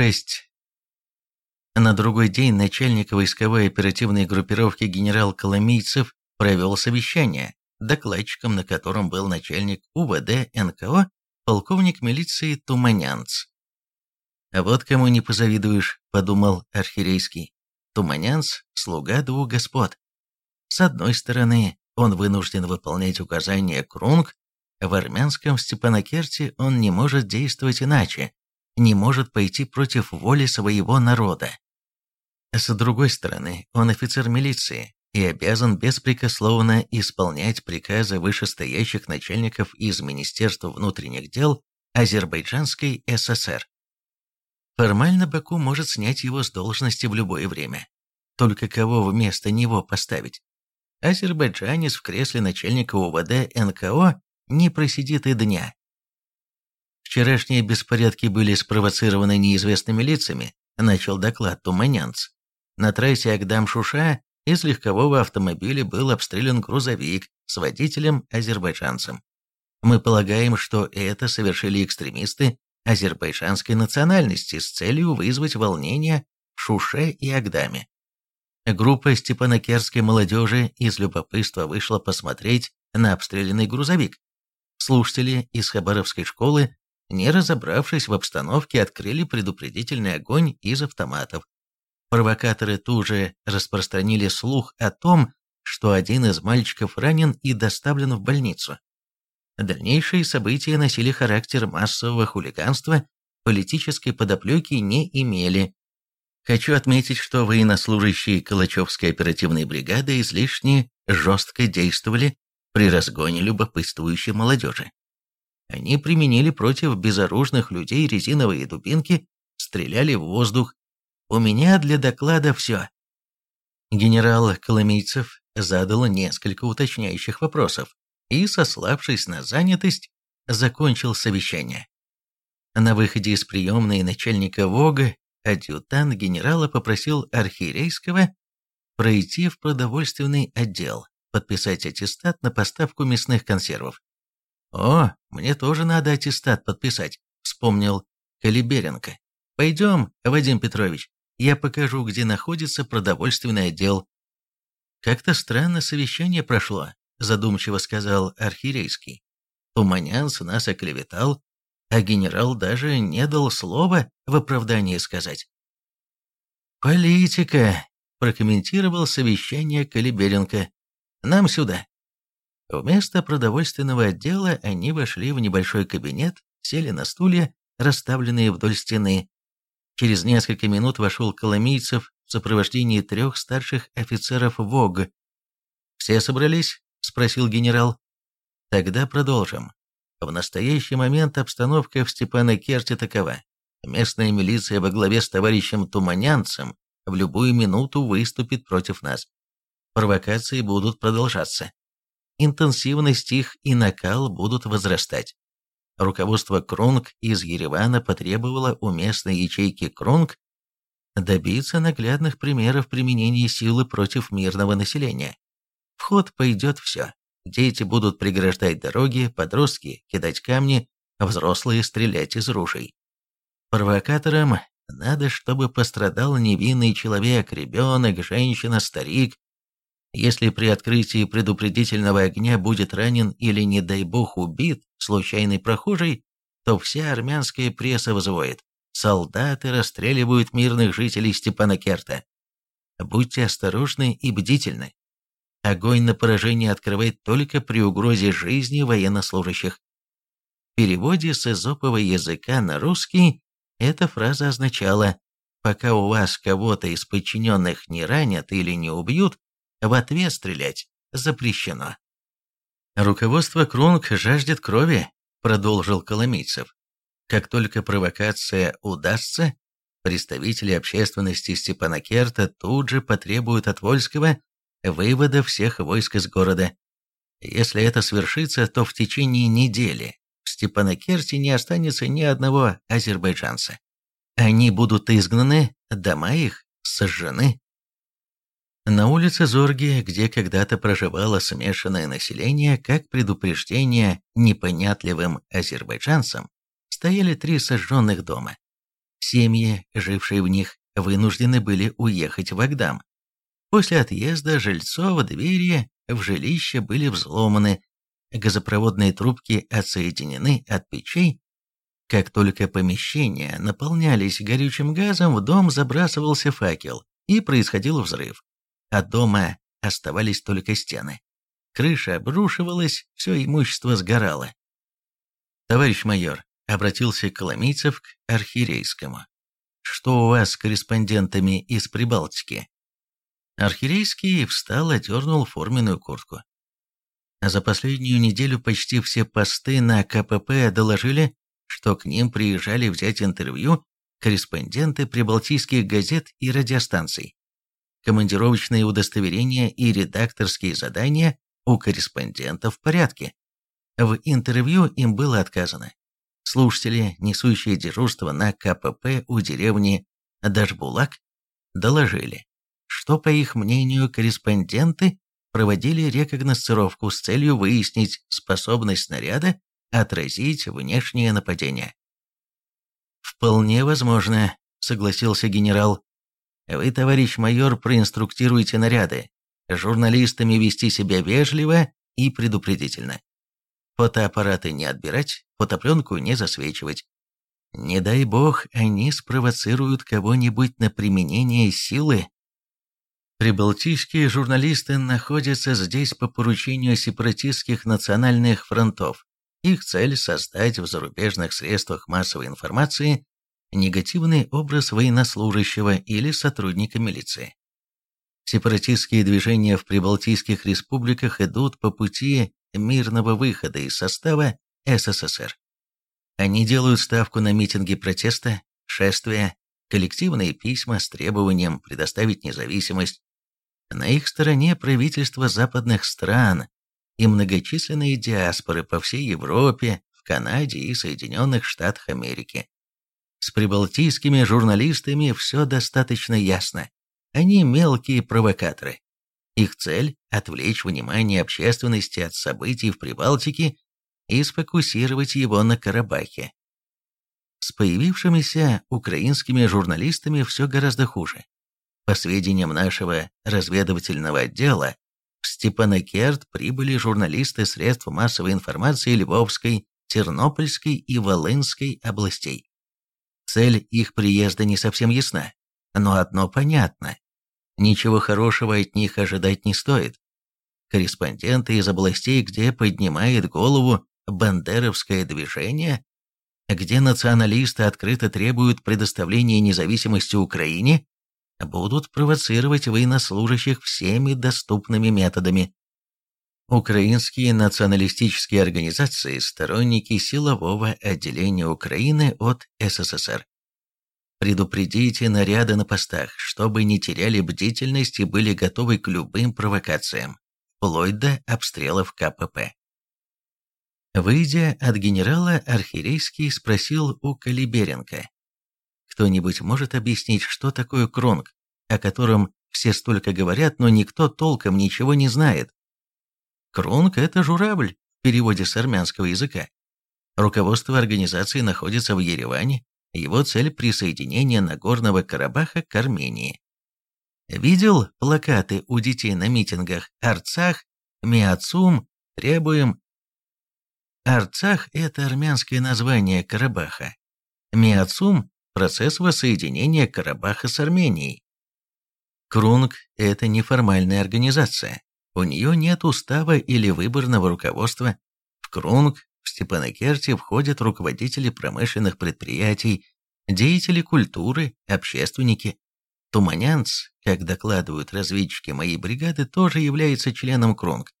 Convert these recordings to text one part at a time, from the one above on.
6. На другой день начальник войсковой оперативной группировки генерал Коломийцев провел совещание, докладчиком на котором был начальник УВД НКО полковник милиции Туманянц. «А вот кому не позавидуешь», — подумал архирейский. Туманянц — слуга двух господ. С одной стороны, он вынужден выполнять указания Крунг, в армянском Степанакерте он не может действовать иначе, не может пойти против воли своего народа. С другой стороны, он офицер милиции и обязан беспрекословно исполнять приказы вышестоящих начальников из Министерства внутренних дел Азербайджанской ССР. Формально Баку может снять его с должности в любое время. Только кого вместо него поставить? Азербайджанец в кресле начальника УВД НКО не просидит и дня. Вчерашние беспорядки были спровоцированы неизвестными лицами, начал доклад Туманянц. На трассе Агдам-Шуша из легкового автомобиля был обстрелян грузовик с водителем-азербайджанцем. Мы полагаем, что это совершили экстремисты азербайджанской национальности с целью вызвать волнения в Шуше и Агдаме. Группа степанакерской молодежи из любопытства вышла посмотреть на обстрелянный грузовик. Слушатели из Хабаровской школы, не разобравшись в обстановке, открыли предупредительный огонь из автоматов. Провокаторы тут же распространили слух о том, что один из мальчиков ранен и доставлен в больницу. Дальнейшие события носили характер массового хулиганства, политической подоплеки не имели. Хочу отметить, что военнослужащие Калачевской оперативной бригады излишне жестко действовали при разгоне любопытствующей молодежи. Они применили против безоружных людей резиновые дубинки, стреляли в воздух. У меня для доклада все. Генерал Коломийцев задал несколько уточняющих вопросов, и, сославшись на занятость, закончил совещание. На выходе из приемной начальника ВОГа адъютант генерала попросил архиерейского пройти в продовольственный отдел, подписать аттестат на поставку мясных консервов. «О, мне тоже надо аттестат подписать», — вспомнил Калиберенко. «Пойдем, Вадим Петрович, я покажу, где находится продовольственный отдел». Как-то странно совещание прошло задумчиво сказал архиерейский. Туманянц нас оклеветал, а генерал даже не дал слова в оправдании сказать. «Политика», — прокомментировал совещание Калиберенко. «Нам сюда». Вместо продовольственного отдела они вошли в небольшой кабинет, сели на стулья, расставленные вдоль стены. Через несколько минут вошел Коломийцев в сопровождении трех старших офицеров ВОГ. «Все собрались?» – спросил генерал. «Тогда продолжим. В настоящий момент обстановка в Степанакерте такова. Местная милиция во главе с товарищем Туманянцем в любую минуту выступит против нас. Провокации будут продолжаться. Интенсивность их и накал будут возрастать. Руководство Крунг из Еревана потребовало у местной ячейки Крунг добиться наглядных примеров применения силы против мирного населения. В ход пойдет все. Дети будут преграждать дороги, подростки кидать камни, взрослые стрелять из ружей. Провокаторам надо, чтобы пострадал невинный человек, ребенок, женщина, старик. Если при открытии предупредительного огня будет ранен или, не дай бог, убит случайный прохожий, то вся армянская пресса взвоет. Солдаты расстреливают мирных жителей Степанакерта. Будьте осторожны и бдительны. Огонь на поражение открывает только при угрозе жизни военнослужащих. В переводе с эзопового языка на русский эта фраза означала «пока у вас кого-то из подчиненных не ранят или не убьют, в ответ стрелять запрещено». «Руководство Крунг жаждет крови», — продолжил Коломийцев. «Как только провокация удастся, представители общественности Степанакерта тут же потребуют от Вольского вывода всех войск из города. Если это свершится, то в течение недели в Степанакерте не останется ни одного азербайджанца. Они будут изгнаны, дома их сожжены. На улице Зорги, где когда-то проживало смешанное население, как предупреждение непонятливым азербайджанцам, стояли три сожженных дома. Семьи, жившие в них, вынуждены были уехать в Агдам. После отъезда жильцов двери в жилище были взломаны, газопроводные трубки отсоединены от печей. Как только помещения наполнялись горючим газом, в дом забрасывался факел, и происходил взрыв. От дома оставались только стены. Крыша обрушивалась, все имущество сгорало. «Товарищ майор», — обратился Коломийцев к Архирейскому, «что у вас с корреспондентами из Прибалтики?» Архирейский встал, одернул форменную куртку. За последнюю неделю почти все посты на КПП доложили, что к ним приезжали взять интервью корреспонденты прибалтийских газет и радиостанций. Командировочные удостоверения и редакторские задания у корреспондентов в порядке. В интервью им было отказано. Слушатели, несущие дежурство на КПП у деревни Дашбулак, доложили, что, по их мнению, корреспонденты проводили рекогносцировку с целью выяснить способность снаряда отразить внешнее нападение. «Вполне возможно», — согласился генерал. «Вы, товарищ майор, проинструктируете наряды, журналистами вести себя вежливо и предупредительно. Фотоаппараты не отбирать, фотопленку не засвечивать. Не дай бог, они спровоцируют кого-нибудь на применение силы Прибалтийские журналисты находятся здесь по поручению сепаратистских национальных фронтов. Их цель – создать в зарубежных средствах массовой информации негативный образ военнослужащего или сотрудника милиции. Сепаратистские движения в прибалтийских республиках идут по пути мирного выхода из состава СССР. Они делают ставку на митинги протеста, шествия, коллективные письма с требованием предоставить независимость, на их стороне правительства западных стран и многочисленные диаспоры по всей Европе, в Канаде и Соединенных Штатах Америки. С прибалтийскими журналистами все достаточно ясно. Они мелкие провокаторы. Их цель – отвлечь внимание общественности от событий в Прибалтике и сфокусировать его на Карабахе. С появившимися украинскими журналистами все гораздо хуже. По сведениям нашего разведывательного отдела, в Степанакерт прибыли журналисты средств массовой информации Львовской, Тернопольской и Волынской областей. Цель их приезда не совсем ясна, но одно понятно. Ничего хорошего от них ожидать не стоит. Корреспонденты из областей, где поднимает голову бандеровское движение, где националисты открыто требуют предоставления независимости Украине, будут провоцировать военнослужащих всеми доступными методами. Украинские националистические организации – сторонники силового отделения Украины от СССР. Предупредите наряды на постах, чтобы не теряли бдительность и были готовы к любым провокациям, вплоть до обстрелов КПП. Выйдя от генерала, Архирейский спросил у Калиберенко, кто-нибудь может объяснить, что такое кронг, о котором все столько говорят, но никто толком ничего не знает? Кронг – это журавль в переводе с армянского языка. Руководство организации находится в Ереване, его цель – присоединение Нагорного Карабаха к Армении. Видел плакаты у детей на митингах «Арцах», «Миацум», «Требуем». Арцах – это армянское название Карабаха. Миацум процесс воссоединения Карабаха с Арменией. Крунг – это неформальная организация. У нее нет устава или выборного руководства. В Крунг в Степанакерте входят руководители промышленных предприятий, деятели культуры, общественники. Туманянц, как докладывают разведчики моей бригады, тоже является членом Крунг.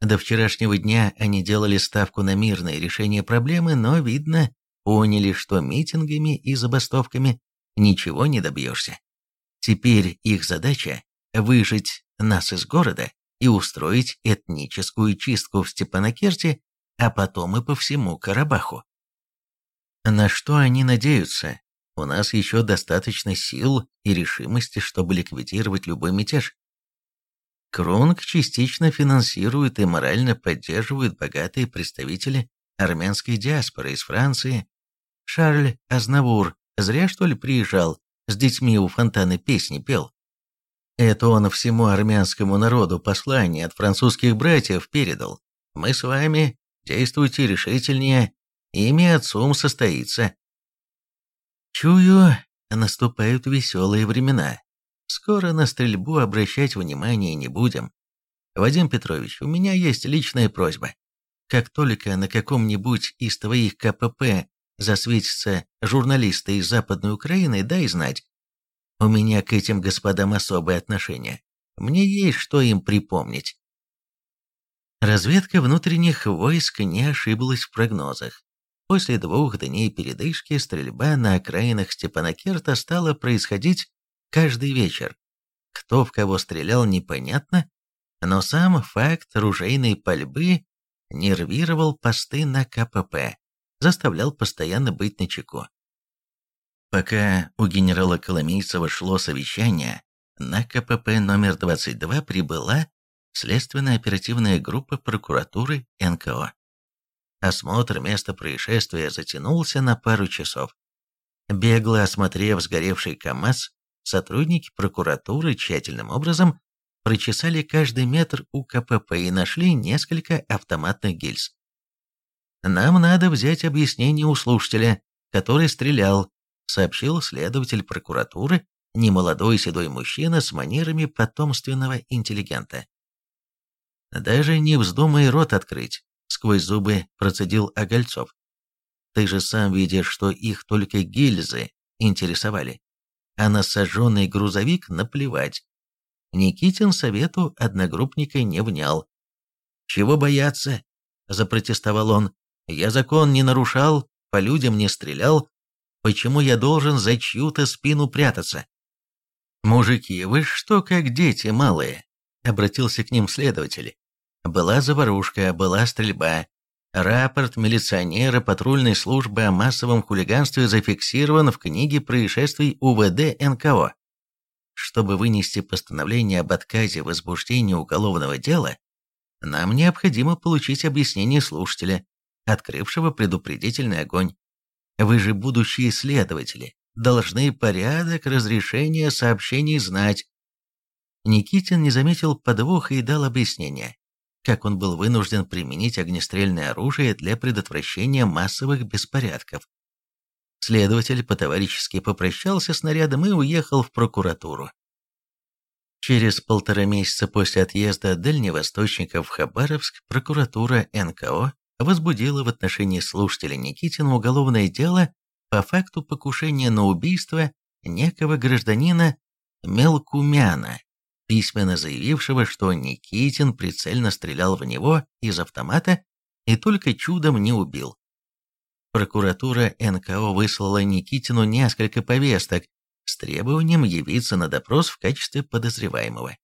До вчерашнего дня они делали ставку на мирное решение проблемы, но, видно, поняли, что митингами и забастовками ничего не добьешься. Теперь их задача – выжить нас из города и устроить этническую чистку в Степанакерте, а потом и по всему Карабаху. На что они надеются? У нас еще достаточно сил и решимости, чтобы ликвидировать любой мятеж. Крунг частично финансирует и морально поддерживает богатые представители армянской диаспоры из Франции, Шарль Азнавур, Зря, что ли, приезжал, с детьми у фонтана песни пел. Это он всему армянскому народу послание от французских братьев передал. Мы с вами, действуйте решительнее, ими отцом состоится. Чую, наступают веселые времена. Скоро на стрельбу обращать внимания не будем. Вадим Петрович, у меня есть личная просьба. Как только на каком-нибудь из твоих КПП засветятся журналисты из Западной Украины, дай знать. У меня к этим господам особое отношение. Мне есть что им припомнить. Разведка внутренних войск не ошиблась в прогнозах. После двух дней передышки стрельба на окраинах Степанакерта стала происходить каждый вечер. Кто в кого стрелял, непонятно, но сам факт ружейной пальбы нервировал посты на КПП, заставлял постоянно быть начеку. Пока у генерала Коломейцева шло совещание, на КПП номер 22 прибыла следственная оперативная группа прокуратуры НКО. Осмотр места происшествия затянулся на пару часов. Бегло осмотрев сгоревший КАМАЗ, сотрудники прокуратуры тщательным образом прочесали каждый метр у КПП и нашли несколько автоматных гильз. «Нам надо взять объяснение у слушателя, который стрелял», сообщил следователь прокуратуры, немолодой седой мужчина с манерами потомственного интеллигента. «Даже не вздумай рот открыть», — сквозь зубы процедил Огольцов. «Ты же сам видишь, что их только гильзы интересовали, а на сожженный грузовик наплевать. Никитин совету одногруппника не внял. «Чего бояться?» – запротестовал он. «Я закон не нарушал, по людям не стрелял. Почему я должен за чью-то спину прятаться?» «Мужики, вы что, как дети малые?» – обратился к ним следователь. «Была заварушка, была стрельба. Рапорт милиционера патрульной службы о массовом хулиганстве зафиксирован в книге происшествий УВД НКО чтобы вынести постановление об отказе в возбуждении уголовного дела, нам необходимо получить объяснение слушателя, открывшего предупредительный огонь. Вы же будущие следователи, должны порядок разрешения сообщений знать. Никитин не заметил подвоха и дал объяснение, как он был вынужден применить огнестрельное оружие для предотвращения массовых беспорядков. Следователь по-товарищески попрощался с нарядом и уехал в прокуратуру. Через полтора месяца после отъезда дальневосточников в Хабаровск прокуратура НКО возбудила в отношении слушателя Никитина уголовное дело по факту покушения на убийство некого гражданина Мелкумяна, письменно заявившего, что Никитин прицельно стрелял в него из автомата и только чудом не убил. Прокуратура НКО выслала Никитину несколько повесток с требованием явиться на допрос в качестве подозреваемого.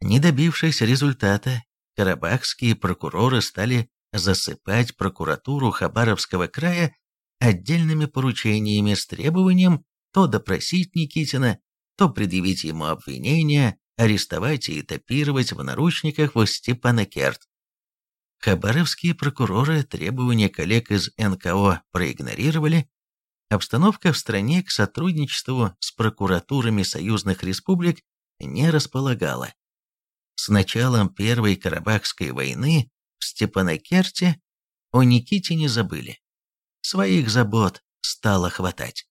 Не добившись результата, карабахские прокуроры стали засыпать прокуратуру Хабаровского края отдельными поручениями с требованием то допросить Никитина, то предъявить ему обвинения, арестовать и этапировать в наручниках в Степанакерт. Хабаровские прокуроры требования коллег из НКО проигнорировали, обстановка в стране к сотрудничеству с прокуратурами союзных республик не располагала. С началом Первой Карабахской войны в Степанакерте о Никите не забыли. Своих забот стало хватать.